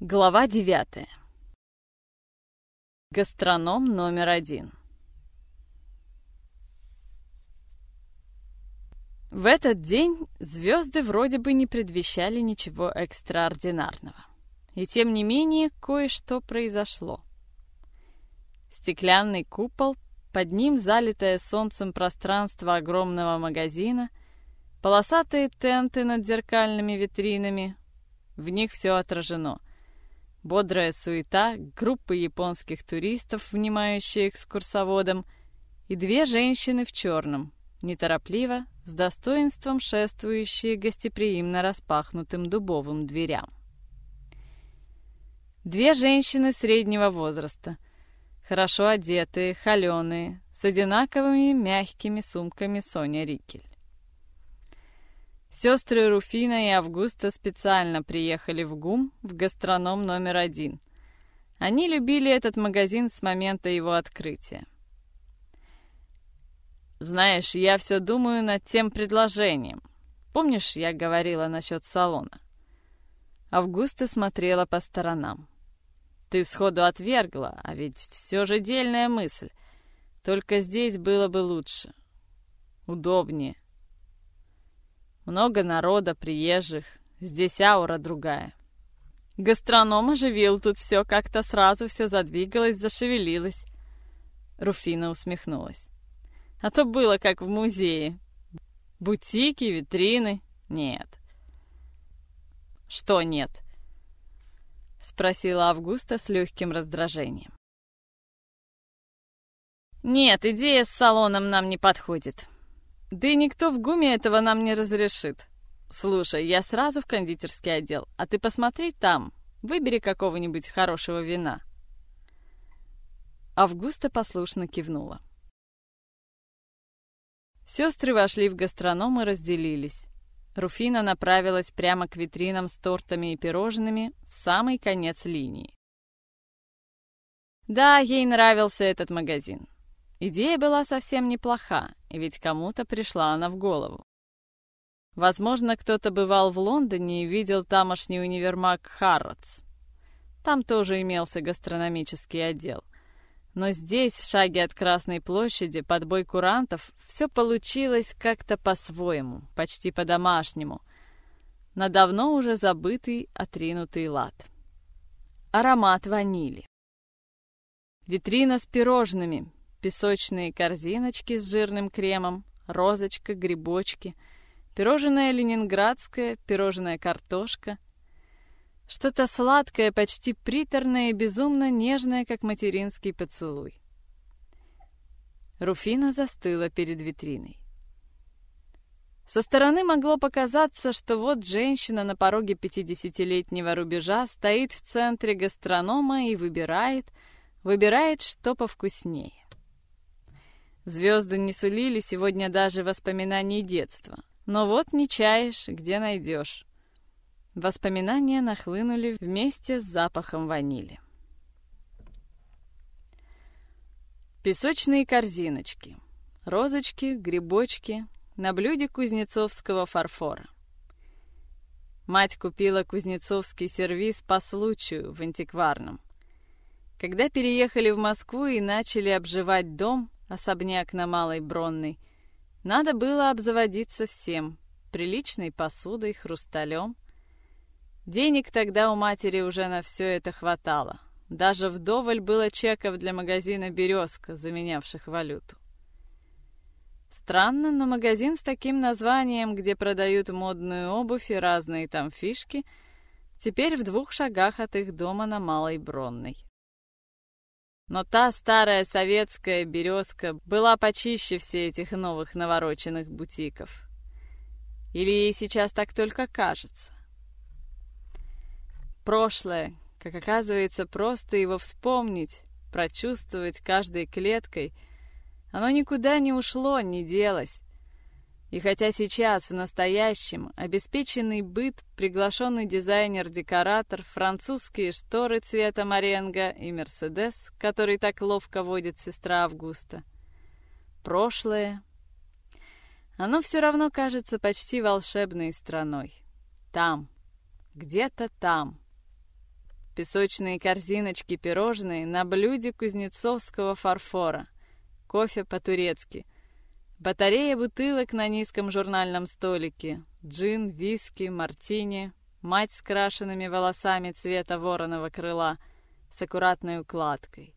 Глава девятая. Гастроном номер один. В этот день звезды вроде бы не предвещали ничего экстраординарного. И тем не менее кое-что произошло. Стеклянный купол, под ним залитое солнцем пространство огромного магазина, полосатые тенты над зеркальными витринами. В них все отражено. Бодрая суета, группы японских туристов, внимающие экскурсоводам, и две женщины в черном, неторопливо, с достоинством шествующие гостеприимно распахнутым дубовым дверям. Две женщины среднего возраста, хорошо одетые, холеные, с одинаковыми мягкими сумками Соня Рикель. Сестры Руфина и Августа специально приехали в ГУМ в гастроном номер один. Они любили этот магазин с момента его открытия. Знаешь, я все думаю над тем предложением. Помнишь, я говорила насчет салона? Августа смотрела по сторонам. Ты сходу отвергла, а ведь все же дельная мысль. Только здесь было бы лучше. Удобнее. Много народа, приезжих. Здесь аура другая. Гастроном оживил тут все, как-то сразу все задвигалось, зашевелилось. Руфина усмехнулась. А то было как в музее. Бутики, витрины. Нет. Что нет? Спросила Августа с легким раздражением. Нет, идея с салоном нам не подходит. Да и никто в ГУМе этого нам не разрешит. Слушай, я сразу в кондитерский отдел, а ты посмотри там, выбери какого-нибудь хорошего вина. Августа послушно кивнула. Сестры вошли в гастроном и разделились. Руфина направилась прямо к витринам с тортами и пирожными в самый конец линии. Да, ей нравился этот магазин. Идея была совсем неплоха, ведь кому-то пришла она в голову. Возможно, кто-то бывал в Лондоне и видел тамошний универмаг Харротс. Там тоже имелся гастрономический отдел — но здесь, в шаге от Красной площади, под бой курантов, все получилось как-то по-своему, почти по-домашнему. На давно уже забытый, отринутый лад. Аромат ванили. Витрина с пирожными, песочные корзиночки с жирным кремом, розочка, грибочки, пирожное ленинградское, пирожная картошка — что-то сладкое, почти приторное и безумно нежное, как материнский поцелуй. Руфина застыла перед витриной. Со стороны могло показаться, что вот женщина на пороге пятидесятилетнего рубежа стоит в центре гастронома и выбирает, выбирает, что повкуснее. Звезды не сулили сегодня даже воспоминаний детства. Но вот не чаешь, где найдешь. Воспоминания нахлынули вместе с запахом ванили. Песочные корзиночки, розочки, грибочки на блюде кузнецовского фарфора. Мать купила кузнецовский сервиз по случаю в антикварном. Когда переехали в Москву и начали обживать дом, особняк на Малой Бронной, надо было обзаводиться всем — приличной посудой, хрусталем — Денег тогда у матери уже на все это хватало. Даже вдоволь было чеков для магазина «Березка», заменявших валюту. Странно, но магазин с таким названием, где продают модную обувь и разные там фишки, теперь в двух шагах от их дома на Малой Бронной. Но та старая советская «Березка» была почище все этих новых навороченных бутиков. Или ей сейчас так только кажется? Прошлое, как оказывается, просто его вспомнить, прочувствовать каждой клеткой, оно никуда не ушло, не делось. И хотя сейчас, в настоящем, обеспеченный быт, приглашенный дизайнер-декоратор, французские шторы цвета моренго и Мерседес, который так ловко водит сестра Августа. Прошлое. Оно все равно кажется почти волшебной страной. Там, где-то там. песочные корзиночки, пирожные на блюде кузнецовского фарфора, кофе по-турецки, батарея бутылок на низком журнальном столике, джин, виски, мартини, мать с крашенными волосами цвета вороного крыла с аккуратной укладкой.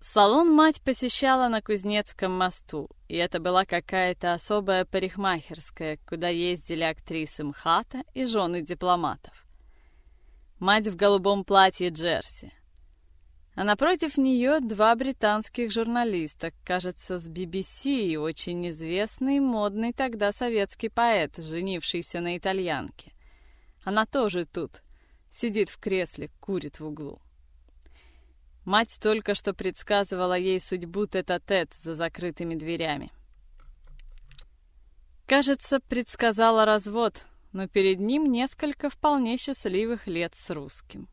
Салон мать посещала на Кузнецком мосту, и это была какая-то особая парикмахерская, куда ездили актрисы МХАТа и жены дипломатов. Мать в голубом платье Джерси. А напротив нее два британских журналиста, кажется, с BBC, и очень известный модный тогда советский поэт, женившийся на итальянке. Она тоже тут, сидит в кресле, курит в углу. Мать только что предсказывала ей судьбу тет-а-тет -тет за закрытыми дверями. Кажется, предсказала развод, но перед ним несколько вполне счастливых лет с русским.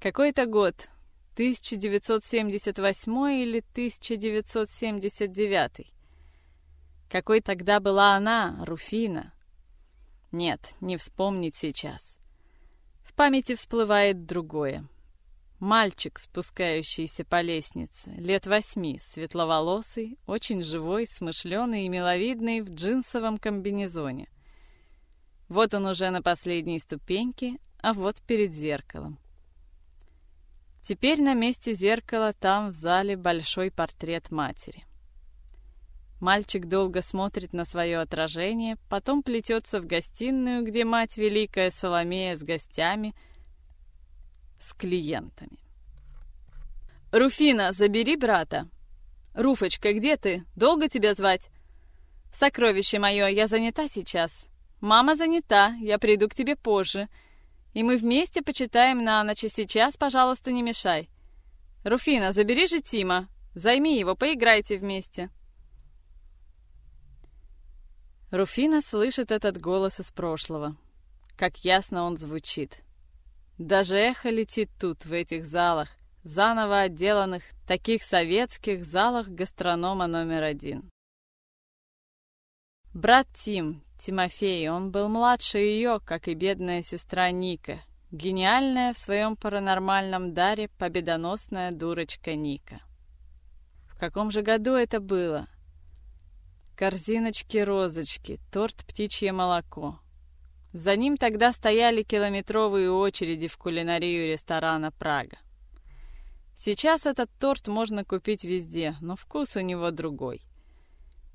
Какой-то год, 1978 или 1979. Какой тогда была она, Руфина? Нет, не вспомнить сейчас. В памяти всплывает другое. Мальчик, спускающийся по лестнице, лет восьми, светловолосый, очень живой, смышленый и миловидный в джинсовом комбинезоне. Вот он уже на последней ступеньке, а вот перед зеркалом. Теперь на месте зеркала там в зале большой портрет матери. Мальчик долго смотрит на свое отражение, потом плетется в гостиную, где мать Великая Соломея с гостями — с клиентами. «Руфина, забери брата!» «Руфочка, где ты? Долго тебя звать?» «Сокровище мое, я занята сейчас. Мама занята, я приду к тебе позже. И мы вместе почитаем на ночь, и сейчас, пожалуйста, не мешай. Руфина, забери же Тима, займи его, поиграйте вместе». Руфина слышит этот голос из прошлого. Как ясно он звучит. Даже эхо летит тут, в этих залах, заново отделанных, таких советских залах гастронома номер один. Брат Тим, Тимофей, он был младше ее, как и бедная сестра Ника, гениальная в своем паранормальном даре победоносная дурочка Ника. В каком же году это было? Корзиночки-розочки, торт «Птичье молоко», за ним тогда стояли километровые очереди в кулинарию ресторана «Прага». Сейчас этот торт можно купить везде, но вкус у него другой.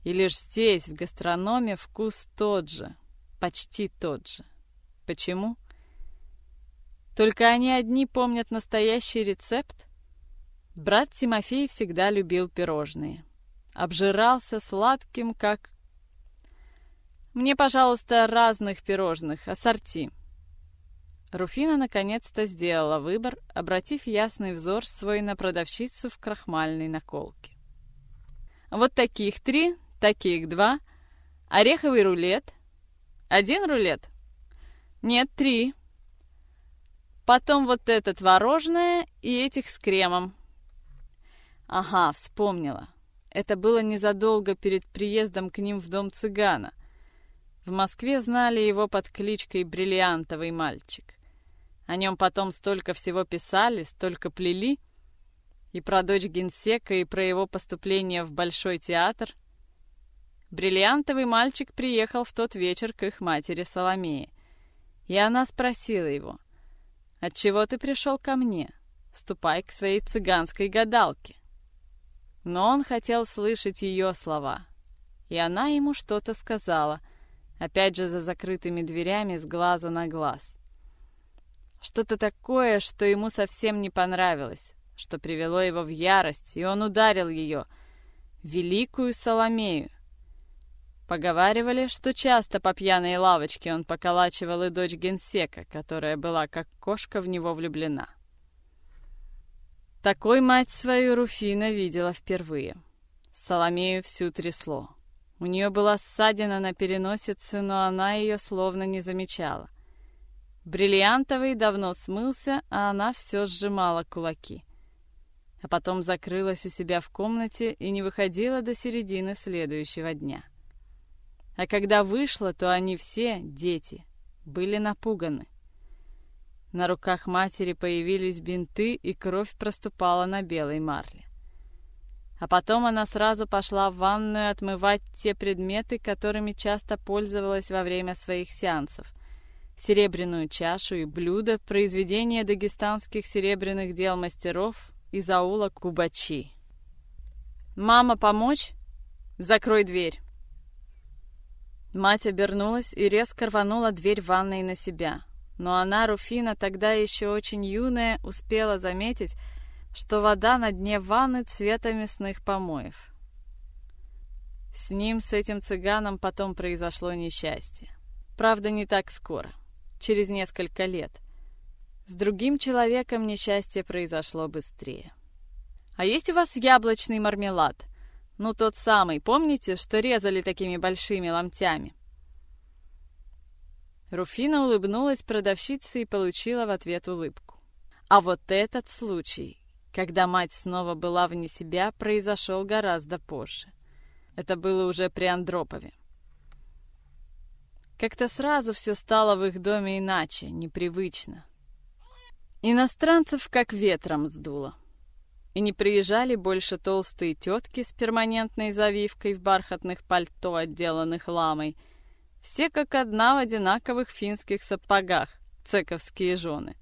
И лишь здесь, в гастрономе, вкус тот же, почти тот же. Почему? Только они одни помнят настоящий рецепт? Брат Тимофей всегда любил пирожные. Обжирался сладким, как мне, пожалуйста, разных пирожных, ассорти. Руфина наконец-то сделала выбор, обратив ясный взор свой на продавщицу в крахмальной наколке. Вот таких три, таких два, ореховый рулет. Один рулет? Нет, три. Потом вот это творожное и этих с кремом. Ага, вспомнила. Это было незадолго перед приездом к ним в дом цыгана — в Москве знали его под кличкой «Бриллиантовый мальчик». О нем потом столько всего писали, столько плели. И про дочь генсека, и про его поступление в Большой театр. Бриллиантовый мальчик приехал в тот вечер к их матери Соломее. И она спросила его, «Отчего ты пришел ко мне? Ступай к своей цыганской гадалке». Но он хотел слышать ее слова. И она ему что-то сказала — Опять же за закрытыми дверями с глаза на глаз. Что-то такое, что ему совсем не понравилось, что привело его в ярость, и он ударил ее, великую Соломею. Поговаривали, что часто по пьяной лавочке он поколачивал и дочь генсека, которая была как кошка в него влюблена. Такой мать свою Руфина видела впервые. Соломею всю трясло. У нее была ссадина на переносице, но она ее словно не замечала. Бриллиантовый давно смылся, а она все сжимала кулаки. А потом закрылась у себя в комнате и не выходила до середины следующего дня. А когда вышла, то они все, дети, были напуганы. На руках матери появились бинты, и кровь проступала на белой марле. А потом она сразу пошла в ванную отмывать те предметы, которыми часто пользовалась во время своих сеансов. Серебряную чашу и блюдо, произведения дагестанских серебряных дел мастеров из аула Кубачи. «Мама, помочь? Закрой дверь!» Мать обернулась и резко рванула дверь ванной на себя. Но она, Руфина, тогда еще очень юная, успела заметить, что вода на дне ванны цвета мясных помоев. С ним, с этим цыганом, потом произошло несчастье. Правда, не так скоро, через несколько лет. С другим человеком несчастье произошло быстрее. «А есть у вас яблочный мармелад?» Ну, тот самый, помните, что резали такими большими ломтями?» Руфина улыбнулась продавщице и получила в ответ улыбку. А вот этот случай, когда мать снова была вне себя, произошел гораздо позже. Это было уже при Андропове. Как-то сразу все стало в их доме иначе, непривычно. Иностранцев как ветром сдуло и не приезжали больше толстые тетки с перманентной завивкой в бархатных пальто, отделанных ламой. Все как одна в одинаковых финских сапогах, цековские жены.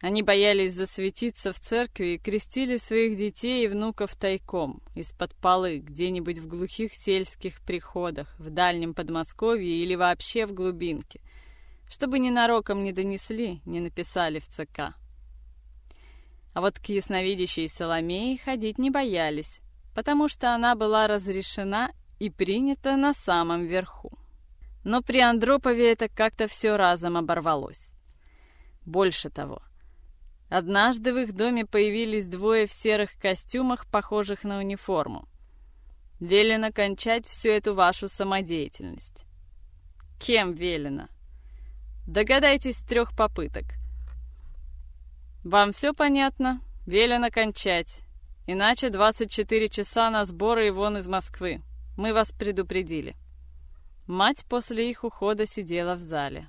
Они боялись засветиться в церкви и крестили своих детей и внуков тайком, из-под полы, где-нибудь в глухих сельских приходах, в дальнем Подмосковье или вообще в глубинке, чтобы ненароком не донесли, не написали в ЦК. А вот к ясновидящей Соломее ходить не боялись, потому что она была разрешена и принята на самом верху. Но при Андропове это как-то все разом оборвалось. Больше того, однажды в их доме появились двое в серых костюмах, похожих на униформу. Велено кончать всю эту вашу самодеятельность. Кем велено? Догадайтесь с трех попыток — вам все понятно? Велено кончать. Иначе 24 часа на сборы и вон из Москвы. Мы вас предупредили. Мать после их ухода сидела в зале.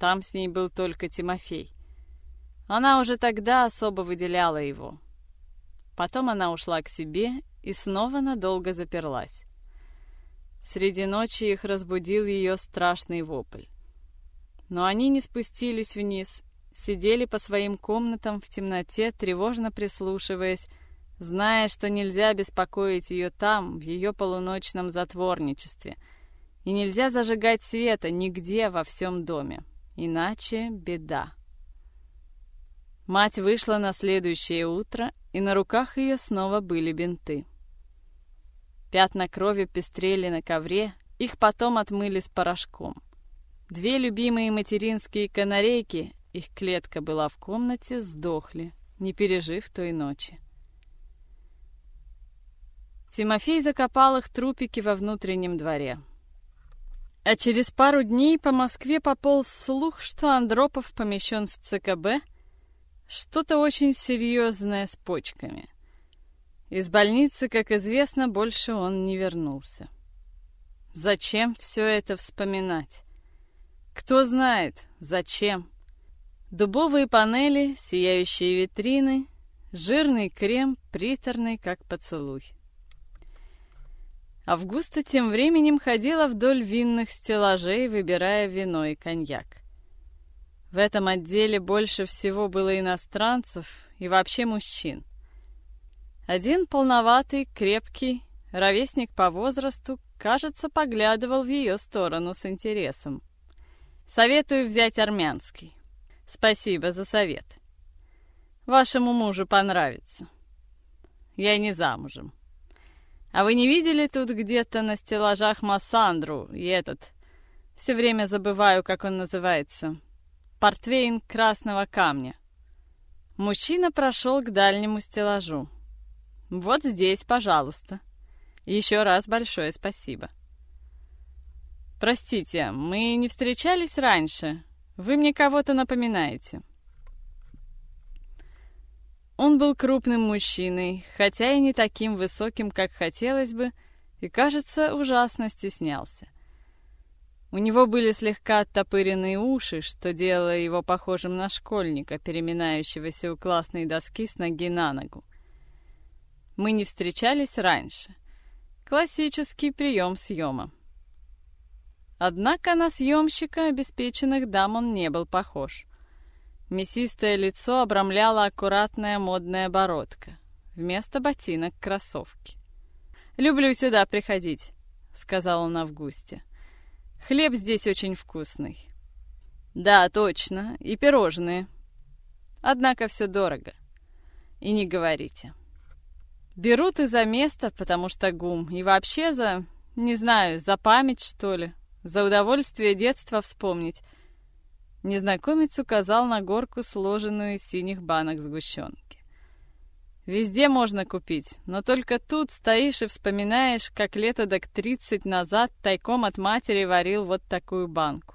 Там с ней был только Тимофей. Она уже тогда особо выделяла его. Потом она ушла к себе и снова надолго заперлась. Среди ночи их разбудил ее страшный вопль. Но они не спустились вниз сидели по своим комнатам в темноте, тревожно прислушиваясь, зная, что нельзя беспокоить ее там, в ее полуночном затворничестве, и нельзя зажигать света нигде во всем доме, иначе беда. Мать вышла на следующее утро, и на руках ее снова были бинты. Пятна крови пестрели на ковре, их потом отмыли с порошком. Две любимые материнские канарейки их клетка была в комнате, сдохли, не пережив той ночи. Тимофей закопал их трупики во внутреннем дворе. А через пару дней по Москве пополз слух, что Андропов помещен в ЦКБ, что-то очень серьезное с почками. Из больницы, как известно, больше он не вернулся. Зачем все это вспоминать? Кто знает, зачем? Дубовые панели, сияющие витрины, жирный крем, приторный, как поцелуй. Августа тем временем ходила вдоль винных стеллажей, выбирая вино и коньяк. В этом отделе больше всего было иностранцев и вообще мужчин. Один полноватый, крепкий, ровесник по возрасту, кажется, поглядывал в ее сторону с интересом. «Советую взять армянский. Спасибо за совет. Вашему мужу понравится. Я не замужем. А вы не видели тут где-то на стеллажах Массандру и этот... Все время забываю, как он называется. Портвейн красного камня. Мужчина прошел к дальнему стеллажу. Вот здесь, пожалуйста. Еще раз большое спасибо. Простите, мы не встречались раньше. Вы мне кого-то напоминаете. Он был крупным мужчиной, хотя и не таким высоким, как хотелось бы, и, кажется, ужасно стеснялся. У него были слегка оттопыренные уши, что делало его похожим на школьника, переминающегося у классной доски с ноги на ногу. Мы не встречались раньше. Классический прием съема. Однако на съемщика обеспеченных дам он не был похож. Мясистое лицо обрамляла аккуратная модная бородка. Вместо ботинок — кроссовки. «Люблю сюда приходить», — сказал он Августе. «Хлеб здесь очень вкусный». «Да, точно, и пирожные. Однако все дорого. И не говорите». Берут и за место, потому что гум, и вообще за, не знаю, за память, что ли, за удовольствие детства вспомнить. Незнакомец указал на горку, сложенную из синих банок сгущенки. Везде можно купить, но только тут стоишь и вспоминаешь, как лето так тридцать назад тайком от матери варил вот такую банку.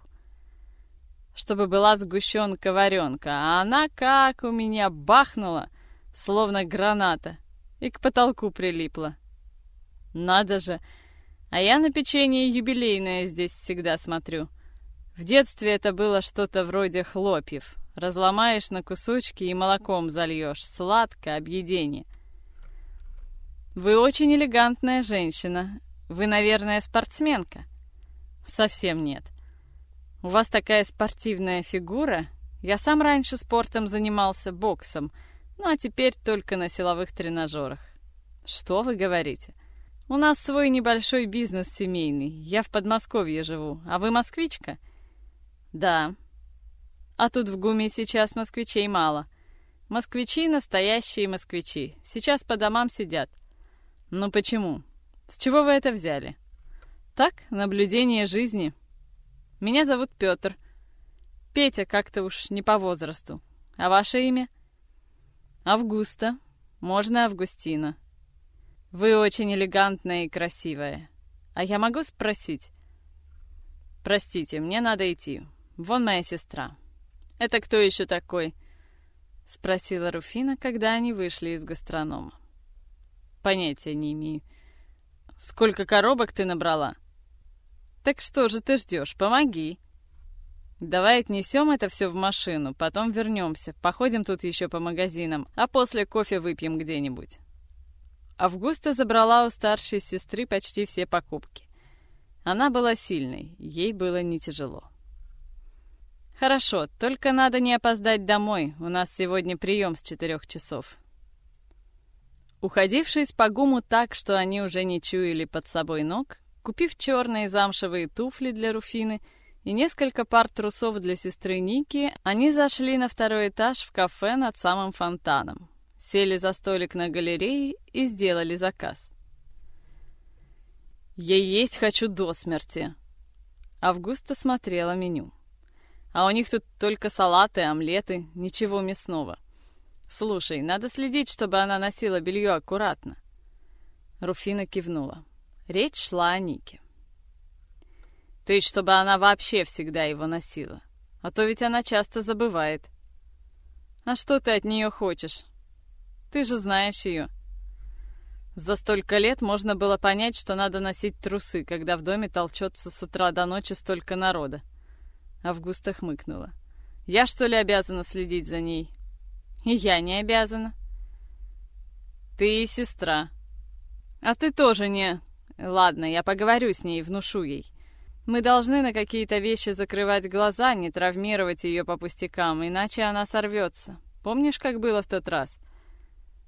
Чтобы была сгущенка-варенка, а она как у меня бахнула, словно граната и к потолку прилипла. Надо же! А я на печенье юбилейное здесь всегда смотрю. В детстве это было что-то вроде хлопьев. Разломаешь на кусочки и молоком зальешь. Сладко, объедение. Вы очень элегантная женщина. Вы, наверное, спортсменка? Совсем нет. У вас такая спортивная фигура. Я сам раньше спортом занимался, боксом — ну а теперь только на силовых тренажерах. Что вы говорите? У нас свой небольшой бизнес семейный. Я в Подмосковье живу. А вы москвичка? Да. А тут в ГУМе сейчас москвичей мало. Москвичи — настоящие москвичи. Сейчас по домам сидят. Ну почему? С чего вы это взяли? Так, наблюдение жизни. Меня зовут Петр. Петя как-то уж не по возрасту. А ваше имя — Августа. Можно Августина. Вы очень элегантная и красивая. А я могу спросить? Простите, мне надо идти. Вон моя сестра. Это кто еще такой? Спросила Руфина, когда они вышли из гастронома. Понятия не имею. Сколько коробок ты набрала? Так что же ты ждешь? Помоги. Давай отнесем это все в машину, потом вернемся, походим тут еще по магазинам, а после кофе выпьем где-нибудь. Августа забрала у старшей сестры почти все покупки. Она была сильной, ей было не тяжело. «Хорошо, только надо не опоздать домой, у нас сегодня прием с четырех часов». Уходившись по гуму так, что они уже не чуяли под собой ног, купив черные замшевые туфли для Руфины — и несколько пар трусов для сестры Ники, они зашли на второй этаж в кафе над самым фонтаном, сели за столик на галерее и сделали заказ. «Я есть хочу до смерти!» Августа смотрела меню. «А у них тут только салаты, омлеты, ничего мясного. Слушай, надо следить, чтобы она носила белье аккуратно». Руфина кивнула. Речь шла о Нике. Есть, чтобы она вообще всегда его носила. А то ведь она часто забывает. А что ты от нее хочешь? Ты же знаешь ее. За столько лет можно было понять, что надо носить трусы, когда в доме толчется с утра до ночи столько народа. Августа хмыкнула. Я, что ли, обязана следить за ней? И я не обязана. Ты и сестра. А ты тоже не... Ладно, я поговорю с ней внушу ей. Мы должны на какие-то вещи закрывать глаза, не травмировать ее по пустякам, иначе она сорвется. Помнишь, как было в тот раз?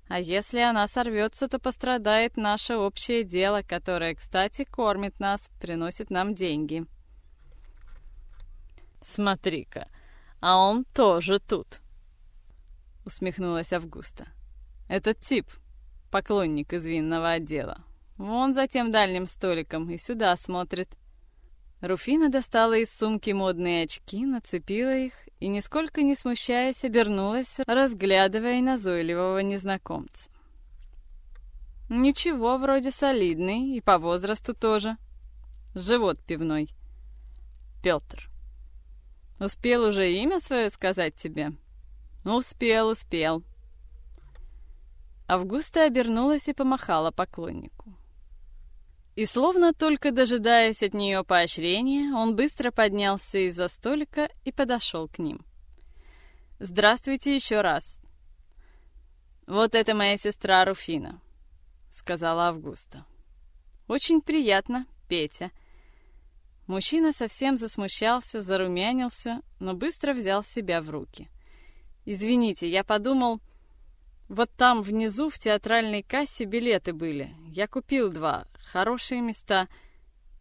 А если она сорвется, то пострадает наше общее дело, которое, кстати, кормит нас, приносит нам деньги. Смотри-ка, а он тоже тут. Усмехнулась Августа. Этот тип, поклонник из винного отдела. Вон за тем дальним столиком и сюда смотрит. Руфина достала из сумки модные очки, нацепила их и, нисколько не смущаясь, обернулась, разглядывая назойливого незнакомца. Ничего, вроде солидный, и по возрасту тоже. Живот пивной. Петр. Успел уже имя свое сказать тебе? Успел, успел. Августа обернулась и помахала поклоннику. И словно только дожидаясь от нее поощрения, он быстро поднялся из-за столика и подошел к ним. «Здравствуйте еще раз. Вот это моя сестра Руфина», — сказала Августа. «Очень приятно, Петя». Мужчина совсем засмущался, зарумянился, но быстро взял себя в руки. «Извините, я подумал, вот там внизу в театральной кассе билеты были. Я купил два, хорошие места.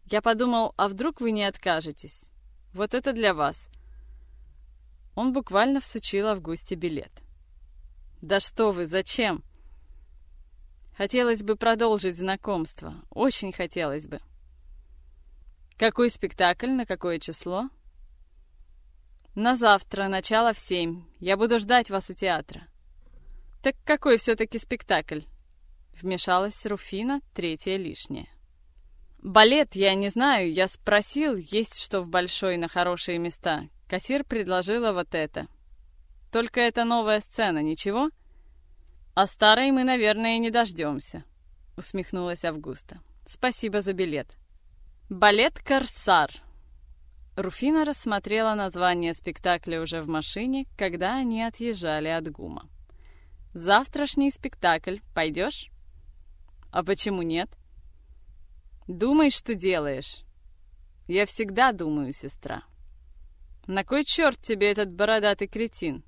Я подумал, а вдруг вы не откажетесь? Вот это для вас». Он буквально всучил Августе билет. «Да что вы, зачем?» «Хотелось бы продолжить знакомство. Очень хотелось бы». «Какой спектакль, на какое число?» «На завтра, начало в семь. Я буду ждать вас у театра». «Так какой все-таки спектакль?» Вмешалась Руфина, третья лишняя. «Балет, я не знаю, я спросил, есть что в большой на хорошие места. Кассир предложила вот это. Только это новая сцена, ничего? А старой мы, наверное, не дождемся», — усмехнулась Августа. «Спасибо за билет». «Балет «Корсар». Руфина рассмотрела название спектакля уже в машине, когда они отъезжали от ГУМа. «Завтрашний спектакль. Пойдешь?» «А почему нет?» «Думай, что делаешь». «Я всегда думаю, сестра». «На кой черт тебе этот бородатый кретин?»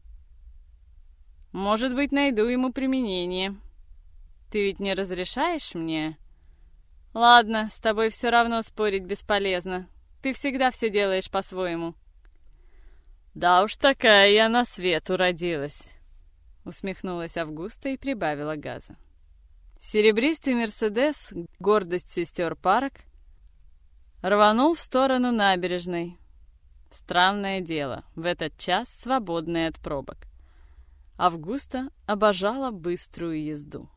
«Может быть, найду ему применение». «Ты ведь не разрешаешь мне?» «Ладно, с тобой все равно спорить бесполезно. Ты всегда все делаешь по-своему». «Да уж такая я на свет уродилась», — усмехнулась Августа и прибавила газа. Серебристый Мерседес, гордость сестер Парк, рванул в сторону набережной. Странное дело, в этот час свободный от пробок. Августа обожала быструю езду.